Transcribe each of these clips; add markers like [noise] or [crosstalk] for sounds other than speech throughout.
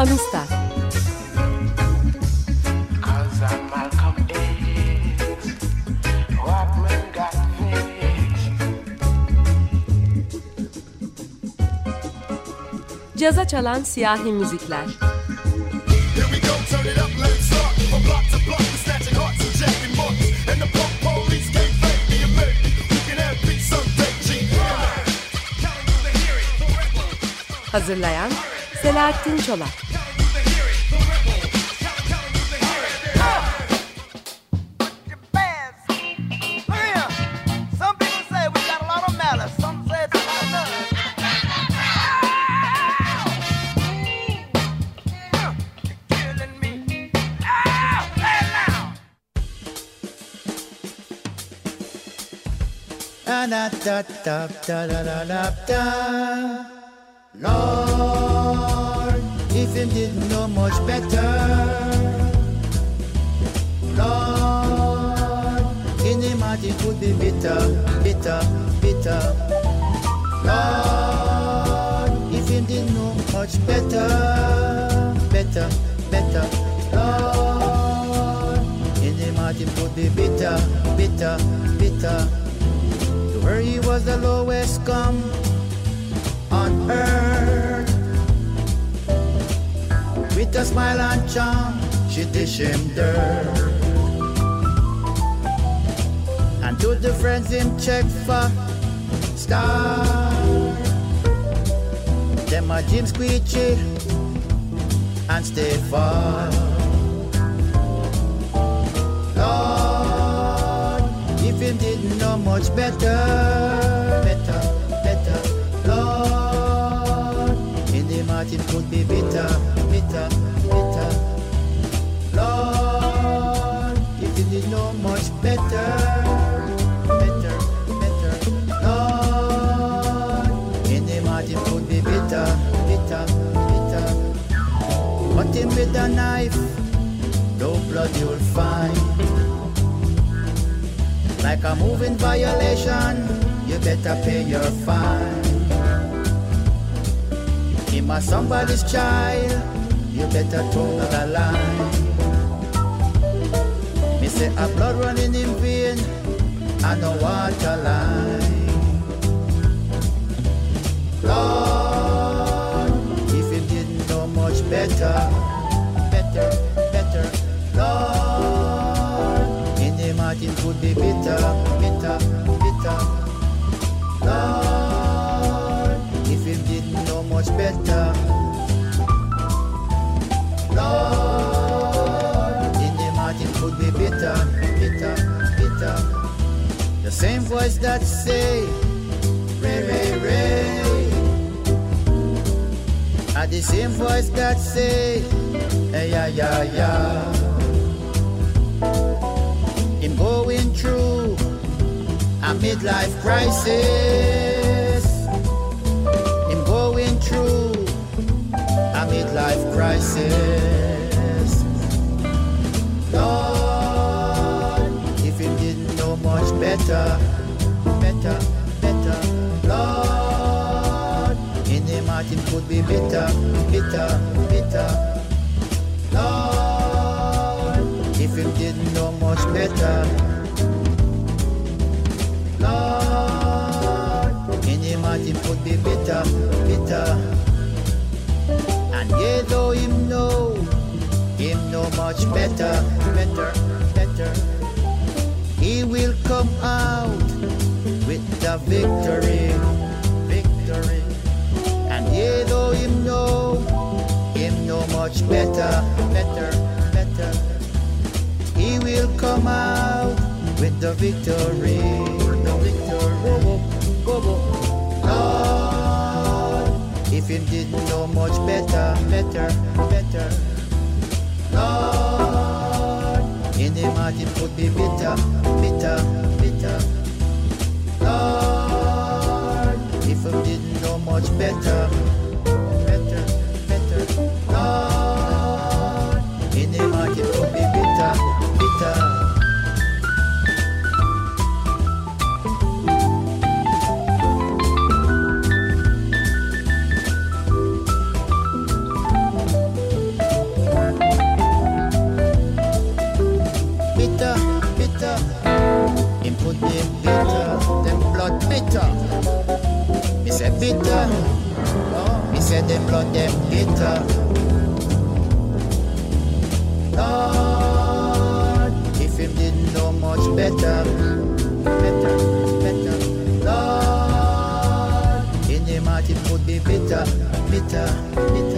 Amistad. Caza çalan siyahi müzikler. Hazırlayan Selahattin Çolak da da da da da da da. Lord, if you didn't know much better, Lord, in the mud it would be bitter, bitter, bitter. Lord, if you didn't know much better, better, better. Lord, in the mud it would be bitter, bitter, bitter. Where he was the lowest come on earth. With a smile and charm, she dish him dirt. And to the friends him check for star. Them a Jim Squeechy and stay far. If him didn't know much better, better, better, Lord, in the it could be bitter, bitter, bitter. Lord, if he didn't know much better, better, better, Lord, in the it could be bitter, bitter, bitter. Cut with a knife, no blood you'll find. Like a moving violation, you better pay your fine. Him a somebody's child, you better toe the line. Me say a blood running in vein, and no water line. Lord, if you didn't know much better, mountain could be bitter, bitter, bitter. Lord, if you didn't know much better, Lord, in the mountain could be bitter, bitter, bitter. The same voice that say, Ray, Ray, Ray. Are the same voice that say, hey, yeah, yeah, yeah. Midlife crisis. Him going through a midlife crisis. Lord, if he didn't know much better, better, better, Lord, in the it could be bitter, bitter, bitter. Lord, if you didn't know much better, the mouth could be bitter, bitter. And yet though him know, him know much better, better, better. He will come out with the victory, victory. And yet though him know, him know much better, better, better. He will come out with the victory, the victory. Go, go, Lord, if him didn't know much better, better, better. Lord, in the mouth it could be bitter, bitter, bitter. Lord, if him didn't know much better, better, bitter. Me say them blood them bitter. Lord, if him didn't know much better, better, better. Lord, in him heart it could be bitter, bitter, bitter.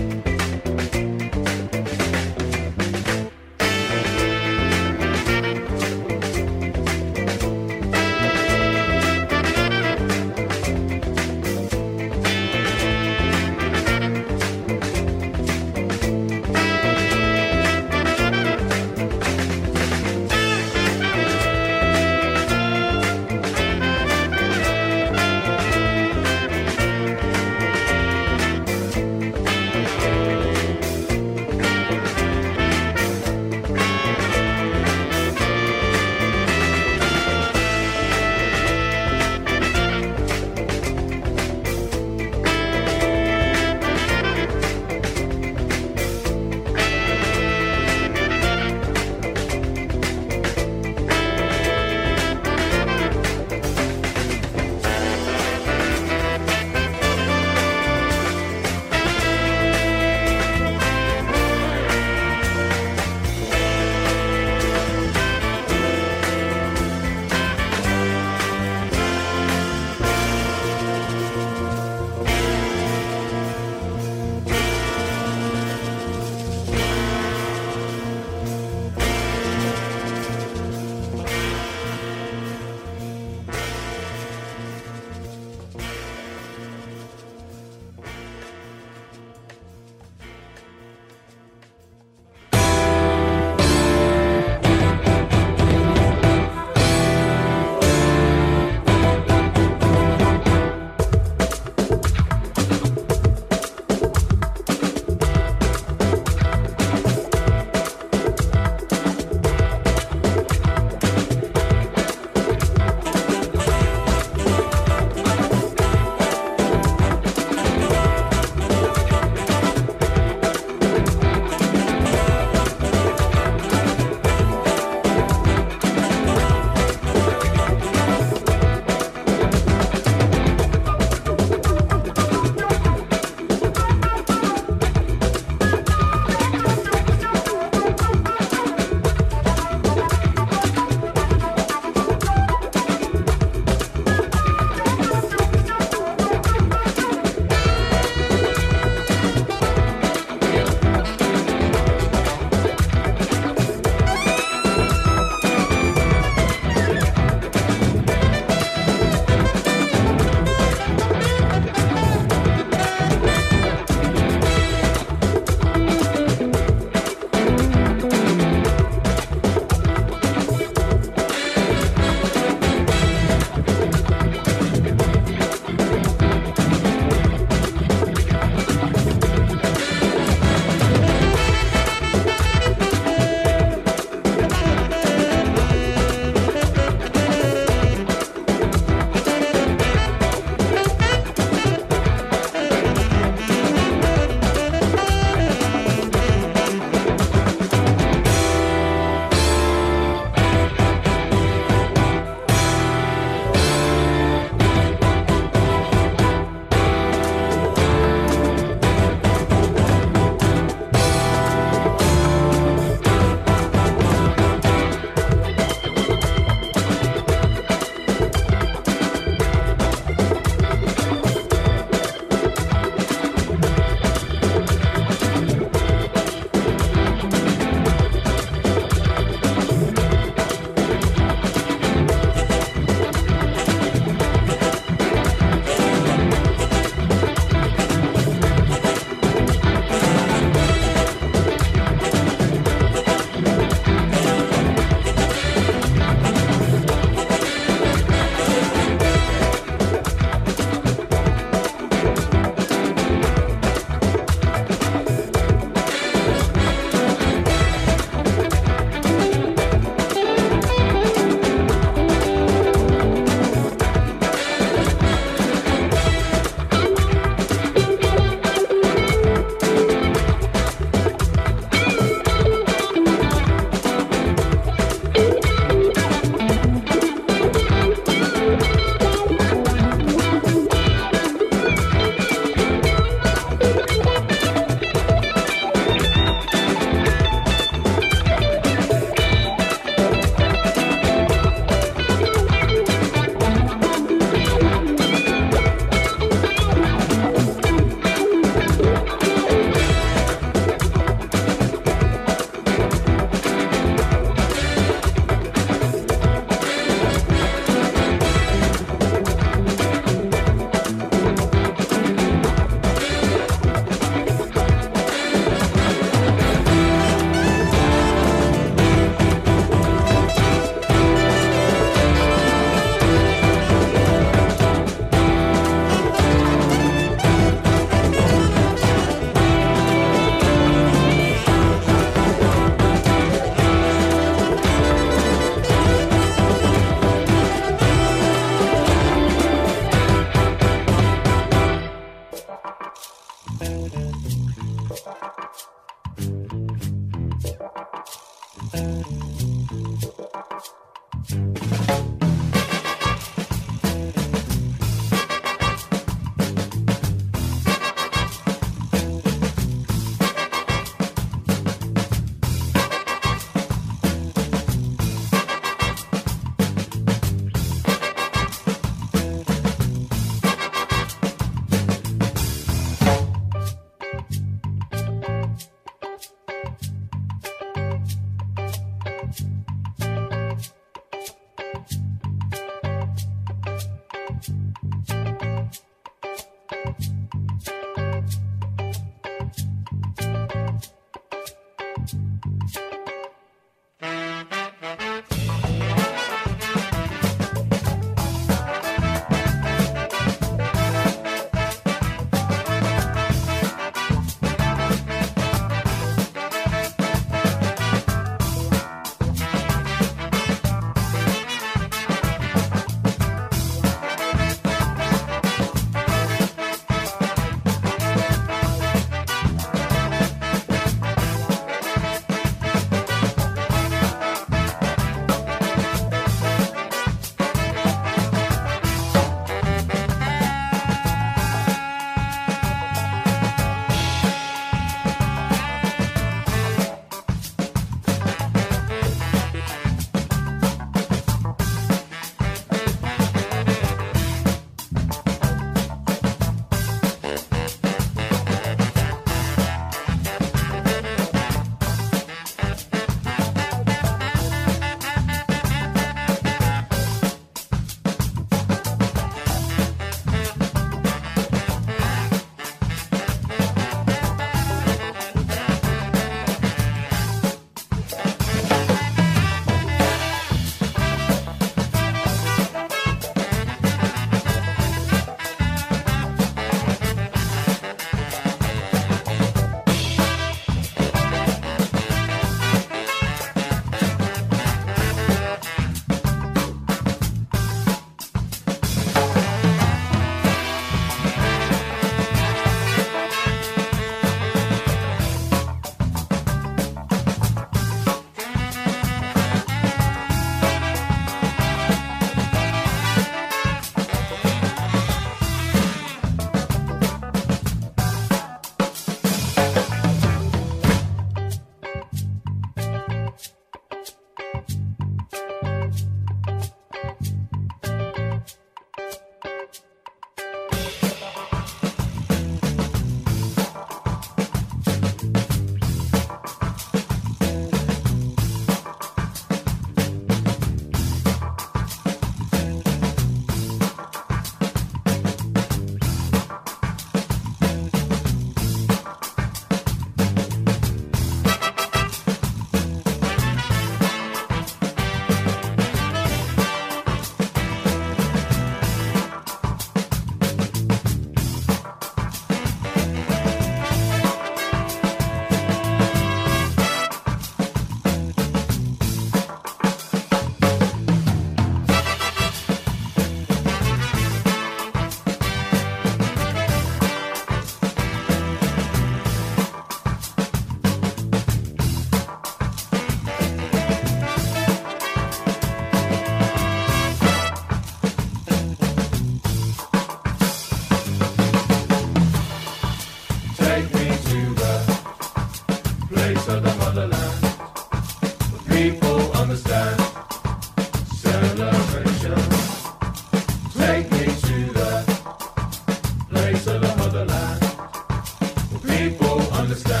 understand.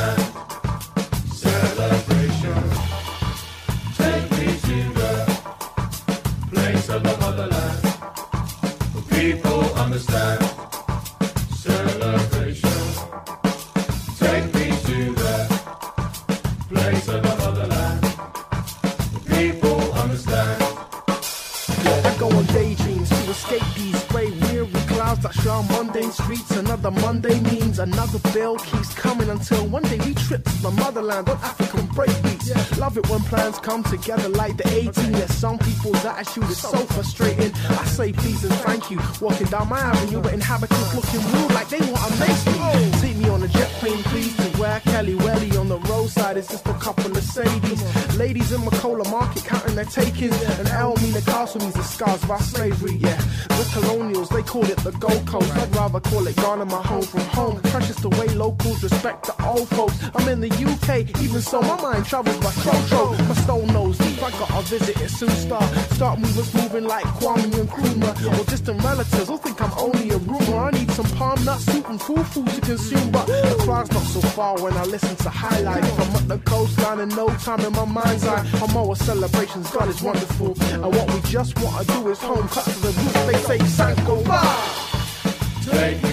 Come together like the 18. There's some people's attitude is so frustrating. I say please and thank you. Walking down my avenue, but inhabitants looking rude like they want to mace me. Take me on a jet plane, please, to where kelewele on the roadside is just a couple of Sadies. Ladies in Makola Market counting their takings. And Castle means the scars our slavery, yeah. The colonials, they call it the Gold Coast. I'd rather call it Ghana, my home from home. Precious the way locals respect the old folks. I'm in the UK, even so, my mind travels by Trotro. My stone nose I got a visit at Star. Start movers moving like Kwame and Nkrumah. Or distant relatives will think I'm only a rumor. I need some palm nut soup and fufu to consume. But the crowd's not so far when I listen to highlights. From up the coastline in no time in my mind's eye. I'm all celebrations, God is wonderful. And what we just want to do is home, cut to the roots. They say, Sanko. Take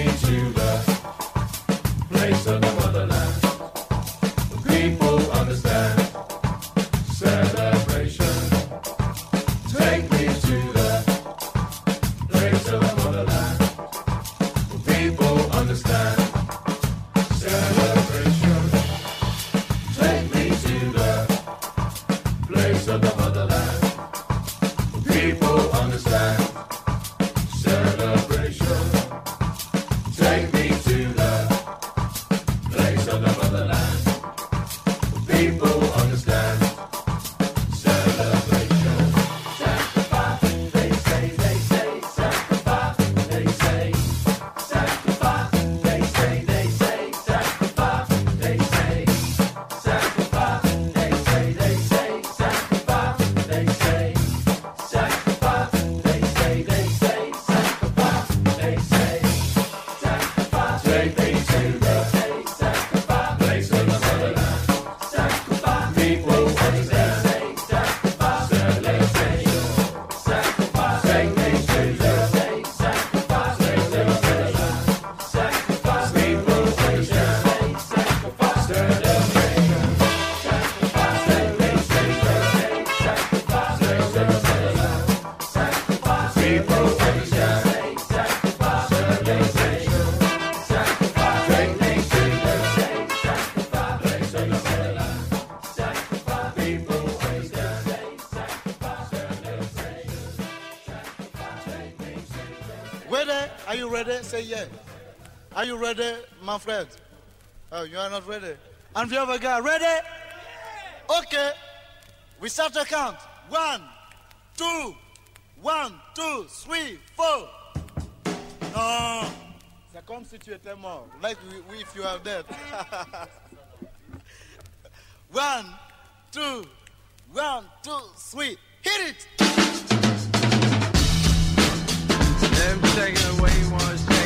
ready? Say yeah. Are you ready, my friend? Oh, you are not ready. And the other guy, ready? Okay. We start the count. One, two, one, two, three, four. No. C'est comme si tu étais mort. Like we, we- if you are dead. [laughs] one, two, one, two, three. Hit it. Let him take it away. He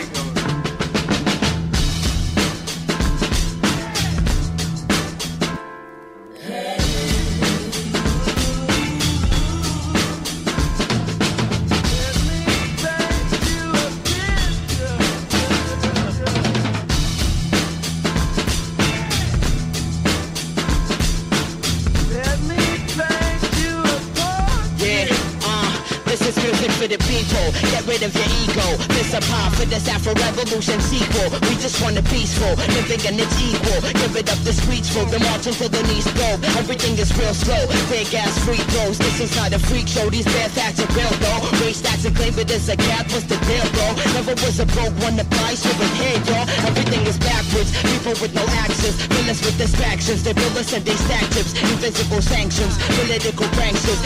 Revolution sequel. We just want a peaceful, living and it's equal. Give it up the streets for the marching till the knees go. Everything is real slow. Big ass free throws. This is not a freak show. These bad facts are real though. Race stats and claim it as a cap. What's the deal, bro? Never was a broke one to buy. So in here, y'all. Everything is backwards. People with no access. Villains with distractions. They bill us and they stack chips. Invisible sanctions. Political pranksters.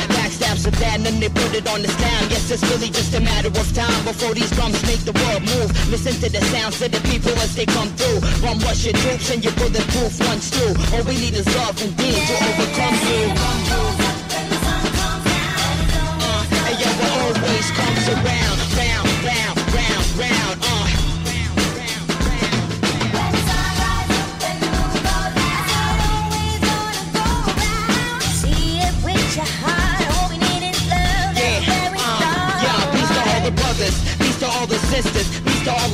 Backstabs are bad and they put it on the stand. Yes, it's really just a matter of time before these drums make the world move. Listen to the sounds of the people as they come through. One rush your troops and your bulletproof ones too. All we need is love and being to overcome you.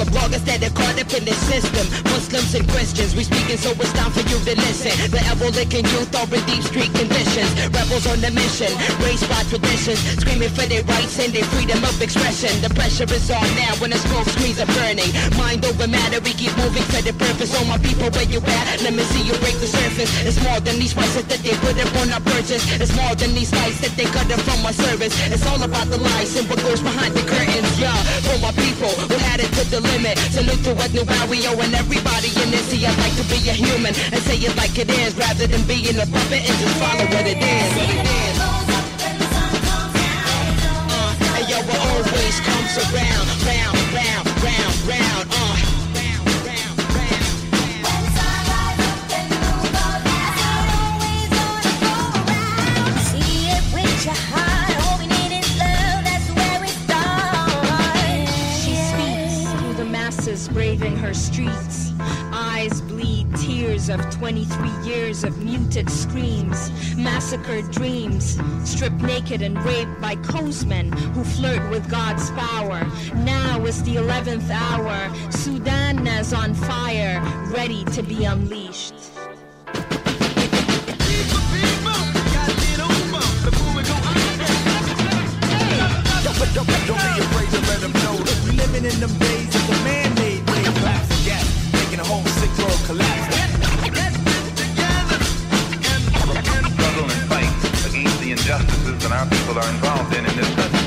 The bloggers that are caught up in the system. Muslims and Christians, we speaking so it's time for you to listen. The ever-licking youth are in deep street conditions. Rebels on the mission, raised by traditions. Screaming for their rights and their freedom of expression. The pressure is on now when the smoke screens are burning. Mind over matter, we keep moving for the purpose. All my people, where you at? Let me see you break the surface. It's more than these prices that they put up on our purchase. It's more than these lights that they cut up from our service. It's all about the lies and what goes behind the curtains. Yeah, for my people who had it to the limit. Salute to what new we owe and everybody in this. See, I'd like to be a human and say it like it is rather than being a puppet and just follow what it is. What it is. Uh, and yo, what always comes around, round, round, round, braving her streets. Eyes bleed tears of 23 years of muted screams, massacred dreams, stripped naked and raped by coastmen who flirt with God's power. Now is the 11th hour. Sudan is on fire, ready to be unleashed. Don't, don't, be afraid to let them know that we living in of the that our people are involved in in this country.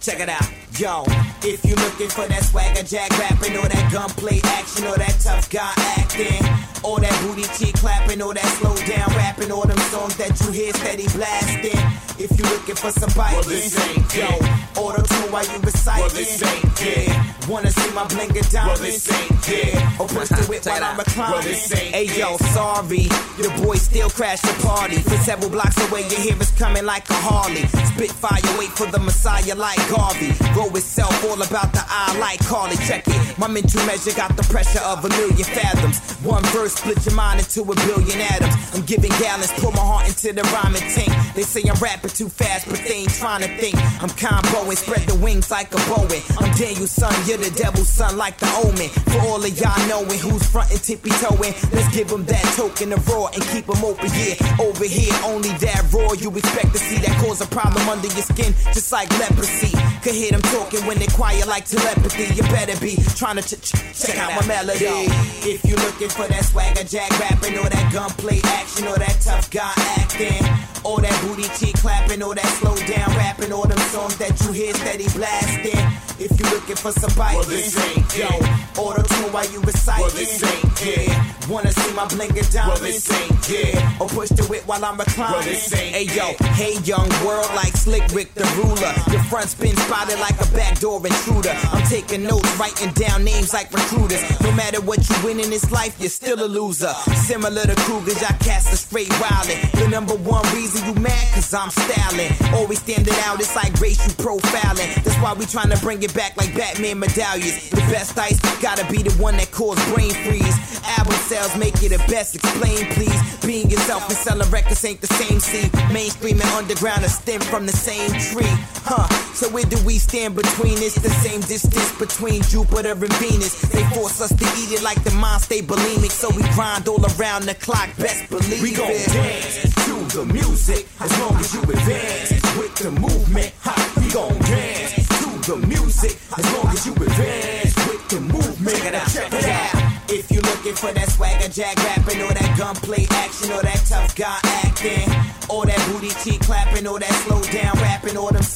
Check it out, yo. If you looking for that swagger jack rapping, or that gunplay action, or that tough guy acting, or that booty cheek clapping, or that slow down rapping, or them songs that you hear steady blasting. If you looking for some biting, Well, this ain't yo. Auto tune while you reciting. Well, this ain't it. Wanna see my blinker diamonds? Well, this ain't it. yeah. Or push the whip while I'm reclining. Well, this ain't hey yo, sorry, your boy still crashed the party. For several blocks away, you hear us coming like a Harley. Spitfire, wait for the Messiah like Garvey. Row itself all about the eye like Carly. Check it, my mental measure got the pressure of a million fathoms. One verse split your mind into a billion atoms. I'm giving gallons, pour my heart into the rhyming tank. They say I'm rapping too fast, but they ain't trying to think. I'm comboing, spread the wings like a Boeing. I'm Daniel's son, you're the devil's son like the omen. For all of y'all knowing who's frontin' tippy toeing, let's give them that token of raw and keep them open here. Over here, only that raw you expect to see that cause a problem under your skin, just like leprosy. Could hear them talking when they quiet like telepathy. You better be trying to ch- ch- check out my melody. If you looking for that swagger jack rapping, or that gunplay action, or that tough guy acting, or that booty cheek clapping, all that slow down rapping, all them songs that you hear steady blasting. If you looking for some biting, Well, this ain't yo, it. auto tune while you reciting. Well, this ain't it. yeah. Wanna see my blinker diamonds? Well, this ain't it. yeah. Or push the whip while I'm reclining. Well, this ain't hey yo, hey young world like Slick Rick the ruler. Your front spin spotted like a backdoor intruder. I'm taking notes, writing down names like recruiters. No matter what you win in this life, you're still a loser. Similar to Cougars, I cast a straight wildin'. The number one reason you mad, cause I'm styling. Always standing out, it's like racial profiling. That's why we trying to bring it back like Batman medallions. The best ice gotta be the one that cause brain freeze. Album sales make it the best, explain please. Being yourself and selling records ain't the same see. Mainstream and underground are stem from the same tree. Huh, so where do we stand between? It's the same distance between Jupiter and Venus. They force us to eat it like the mind stay bulimic. So we grind all around the clock, best believe We gon' dance to the music as long as you advance with the movement. Ha, we gon' dance the music as long as you advance with the movement. Check it out, check it out. If you're looking for that swagger jack rapping, or that gunplay action, or that tough guy acting, or that booty cheek clapping, or that slow down rapping, or them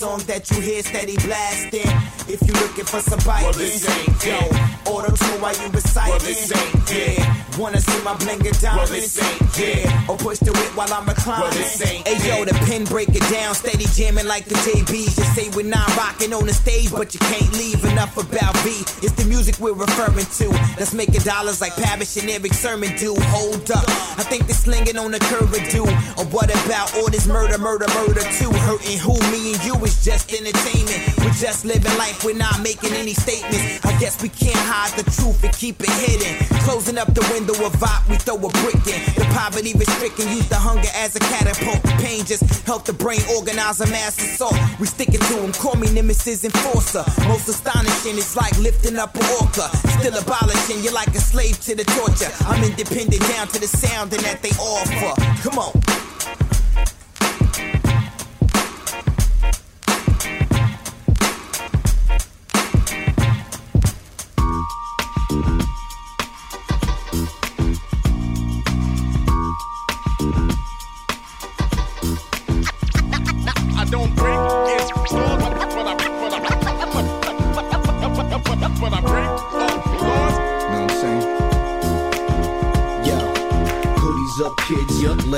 songs that you hear steady blasting. If you looking for some biting, Well, this ain't yo, it. auto tune while you recite. Well, this ain't it. yeah. Wanna see my blinker diamonds? Well, this ain't it. yeah. Or push the whip while I'm reclining. Well, this ain't hey yo, the pen break it down, steady jamming like the JBs. Just say we're not rocking on the stage, but you can't leave enough about B. It's the music we're referring to. That's making dollars like Parrish and Erick Sermon do. Hold up, I think they're slinging on the curve do. Or what about all this murder, murder, murder too? Hurting who? Me and you is just entertainment. We're just living life, we're not making any statements. I guess we can't hide the truth and keep it hidden. Closing up the window of op, we throw a brick in. The poverty restricting, use the hunger as a catapult. Pain just help the brain organize a mass assault. We sticking to them, call me nemesis enforcer. Most astonishing, it's like lifting up an orca. Still abolishing, you're like a slave to the torture. I'm independent down to the sounding that they offer. Come on.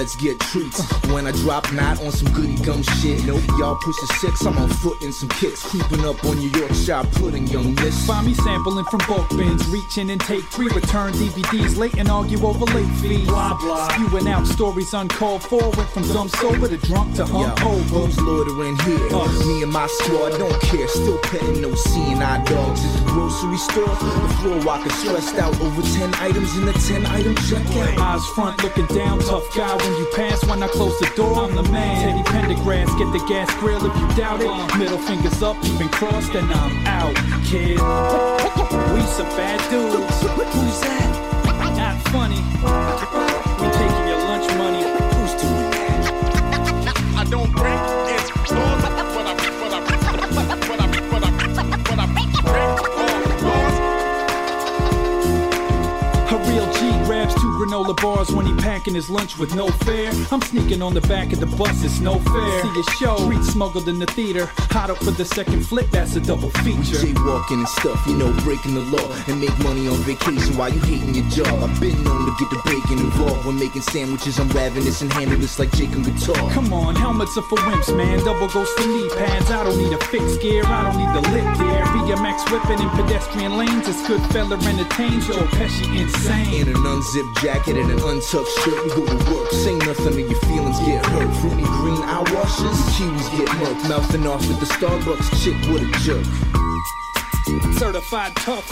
Let's get treats. When I drop, not on some goody gum shit. Nope. Y'all push the six, I'm on foot in some kicks. Creeping up on your Yorkshire pudding, young miss. Find me sampling from bulk bins, reaching and take three, return DVDs late and argue over late fees. Blah blah. Spewing out stories uncalled for, went from dumb sober to drunk to Yo, hung over. who's loitering here? Me and my squad don't care. Still petting no seeing eye dogs at the grocery store. The floor walker stressed out over 10 items in the 10 item checkout. Eyes front looking down, tough guy when you pass. When I close the door, I'm the man. Teddy Pendergrass, get the gas grill if you doubt it. Middle fingers up, even crossed, and I'm out, kid. We some bad dudes. Who's that? Bars when he packing his lunch with no fare. I'm sneaking on the back of the bus, it's no fair. See a show, treats smuggled in the theater. Hot up for the second flick, that's a double feature. We Jaywalking and stuff, you know, breaking the law and make money on vacation while you hating your job. I've been known to get the bacon involved when making sandwiches. I'm ravenous and handle this like Jake and guitar. Come on, helmets are for wimps, man. Double goes for knee pads. I don't need a fixed gear, I don't need the lit gear. BMX whipping in pedestrian lanes. It's good fella entertains. Joe Pesci insane. In an unzipped jacket and an untucked shirt, we go to work. Say nothing or your feelings get hurt. Fruity green eye washes, kiwis get murked. Mouthing off at the Starbucks chick, what a jerk. Certified tough.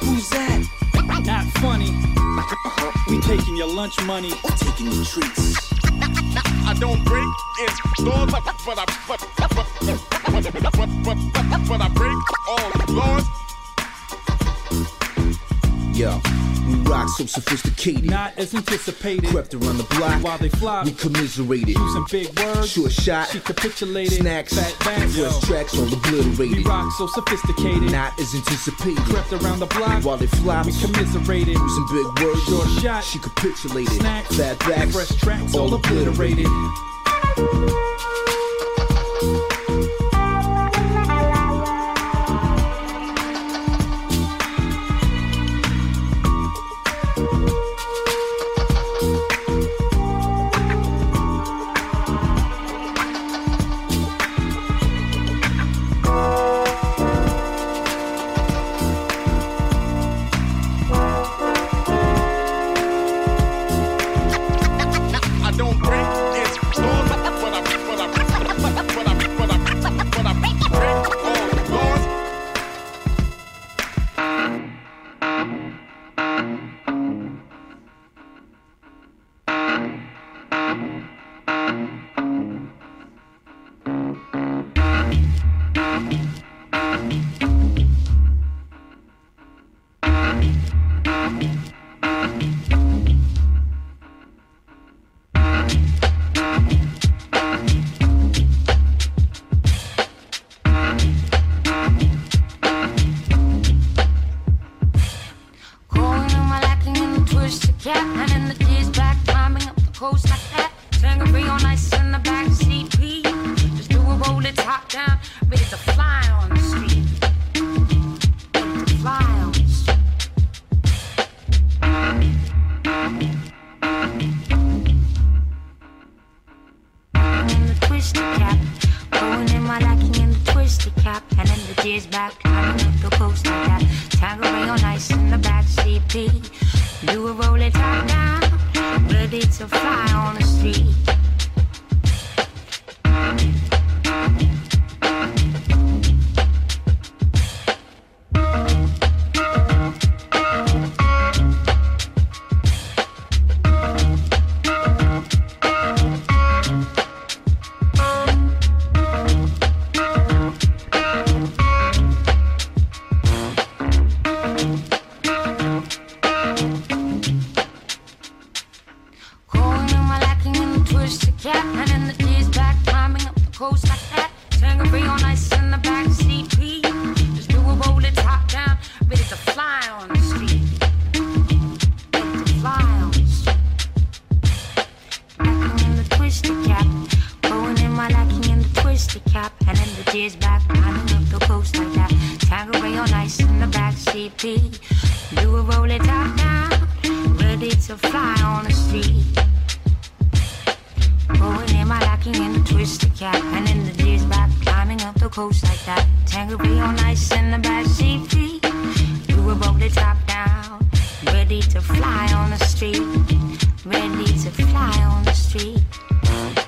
Who's that? Not funny. We taking your lunch money. Taking your treats. I don't break it's laws, but I, but but, but, but, but, but, but, but I break all laws. Yo, we rock so sophisticated. Not as anticipated. Crept around the block While they fly, we commiserated. using big words. Short shot, She capitulated. snacks, Fat back. fresh tracks all obliterated. We obliterated. rock so sophisticated. Not as anticipated. Crept around the block. While they flop, We commiserated. using big words. Short shot. she capitulated. Snacks. Fat backs, Fresh tracks all obliterated. I close like that. Tango real nice in the back seat. You were roll the top down, ready to fly on the street, ready to fly on the street.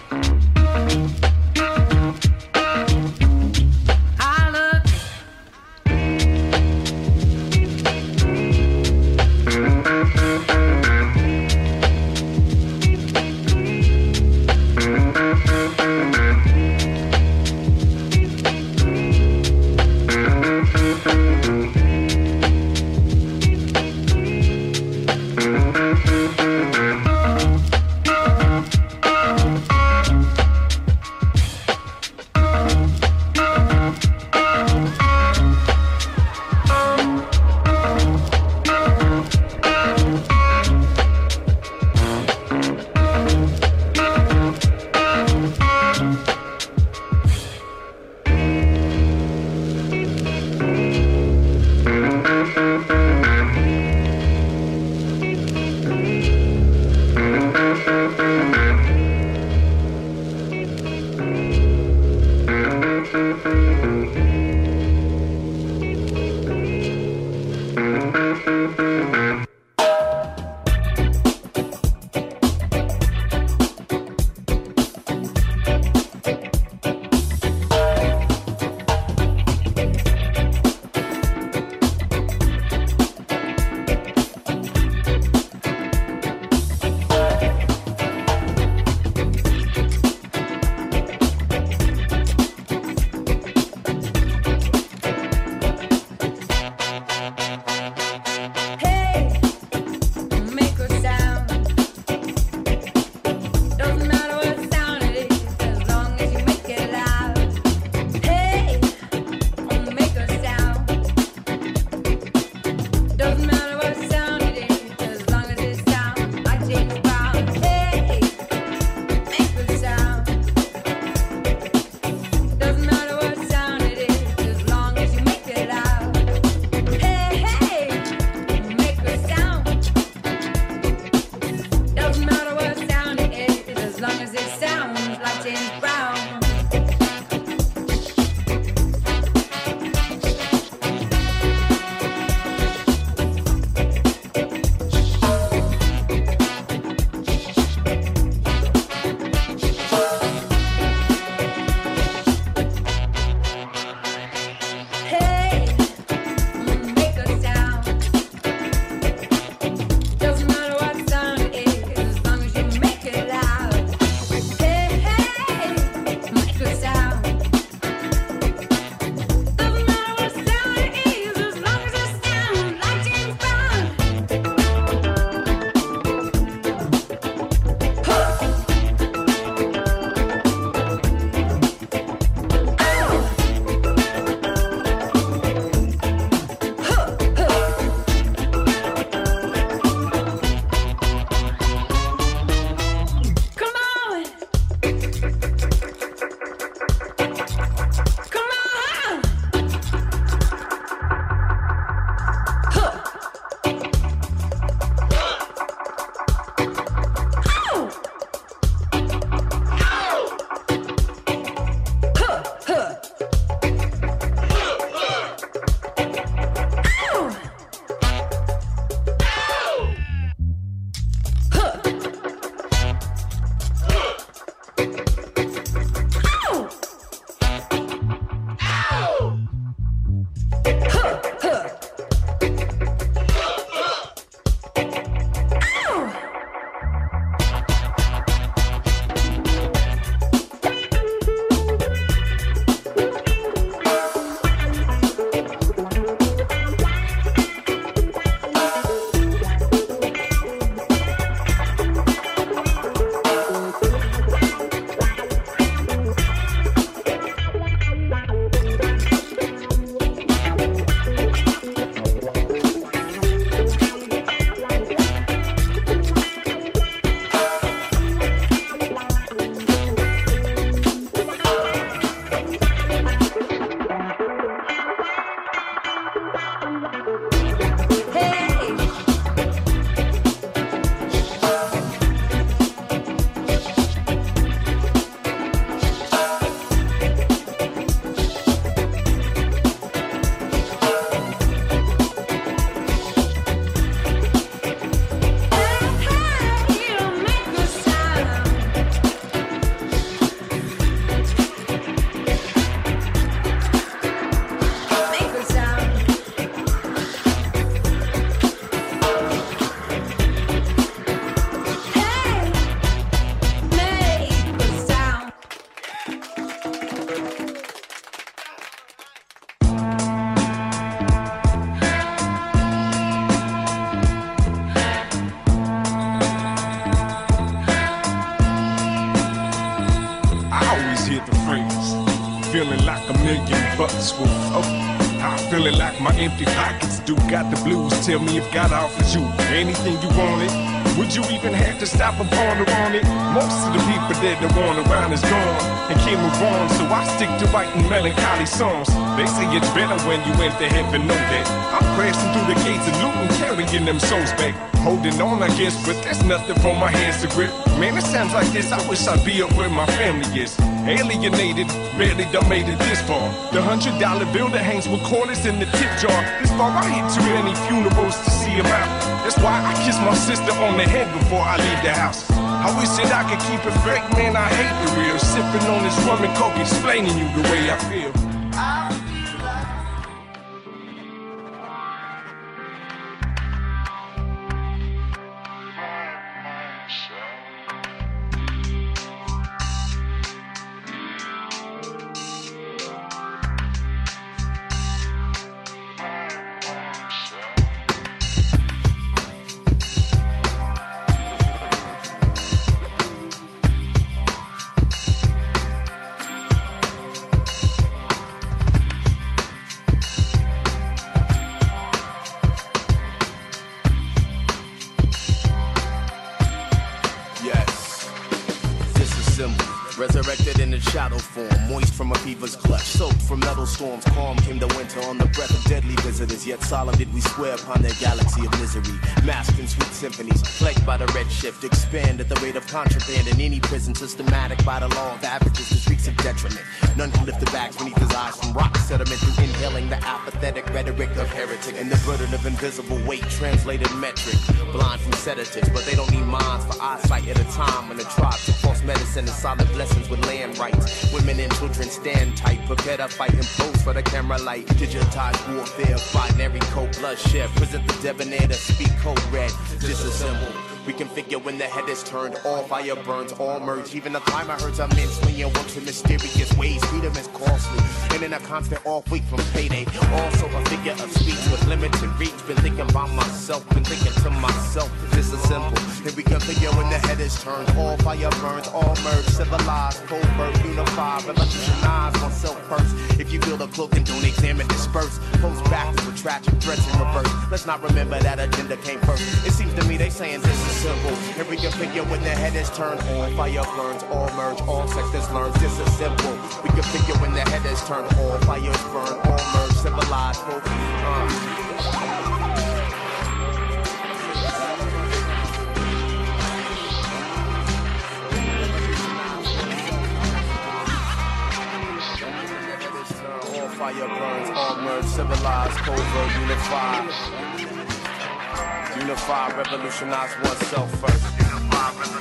Bucks. I'm feeling like my empty pockets do got the blues. Tell me if God offers you anything you wanted. Would you even have to stop and ponder on it? Most of the people that the one around is gone and can't move on, so I stick to writing melancholy songs. They say it's better when you enter heaven, know that. I'm crashing through the gates of Luton, carrying them souls back. Holding on, I guess, but there's nothing for my hands to grip. Man, it sounds like this. I wish I'd be up where my family is. Alienated, barely done made it this far. The hundred dollar bill that hangs with quarters in the tip jar. This far, I hit too many funerals to see him out. That's why I kiss my sister on the head before I leave the house. I wish that I could keep it fake, man. I hate the real. Sipping on this rum and coke, explaining you the way I feel. Soaked from metal storms. Calm came the winter on the breath of deadly visitors. Yet solemn did we swear upon their galaxy of misery, masked in sweet symphonies, plagued by the red shift, expand at the rate of contraband in any prison, systematic by the law of averages, the streaks of detriment. None can lift the bags beneath his eyes from rock sediment through inhaling the apathetic rhetoric of heretic and the burden of invisible weight, translated metric. Blind from sedatives, but they don't need minds for eyesight at a time when the tribe took false medicine and solid blessings with land rights. Women and children stand tight, prepare to fight and pose for the camera light. Digitized warfare, binary code bloodshed. Present the debonair to speak code red. Disassemble. Reconfigure when the head is turned. All fire burns, all merge. Even the climate hurts immense when your works in mysterious ways. Freedom is costly. And in a constant off week from payday. Also a figure of speech with limited reach. Been thinking about myself, been thinking to myself. Disassemble. And reconfigure when the head is turned. All fire burns, all merge. Civilized, covert, unified, revolutionize oneself first. If you feel the cloak and don't examine, disperse. Post backwards with tragic threats in reverse. Let's not remember that agenda came first. It seems to me they saying this is simple. And reconfigure when the head is turned. on. fire burns, all merge, all sectors learn. This is simple. Reconfigure when the head is turned. All fires burn, all merge. Civilized. Uh. Fire burns, all merge, civilized, covert, unified. Unify, revolutionize oneself first.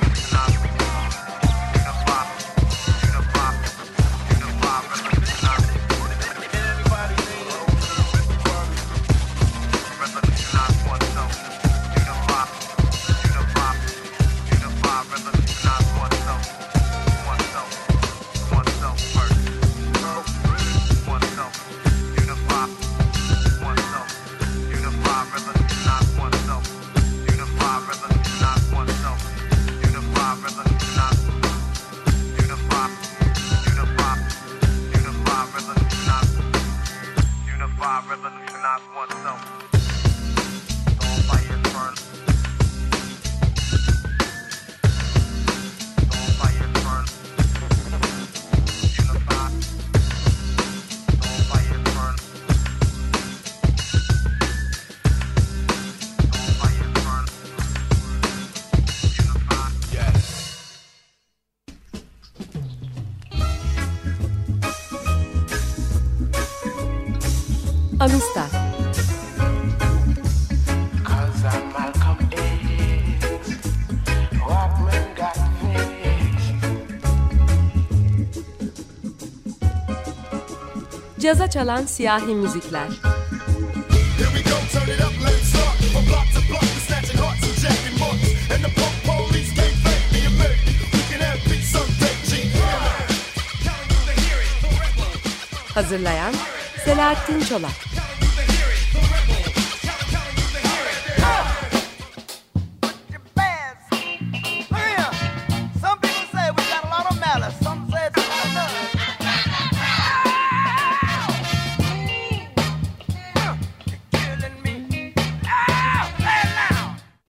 caza çalan siyahi müzikler. Hazırlayan Selahattin Çolak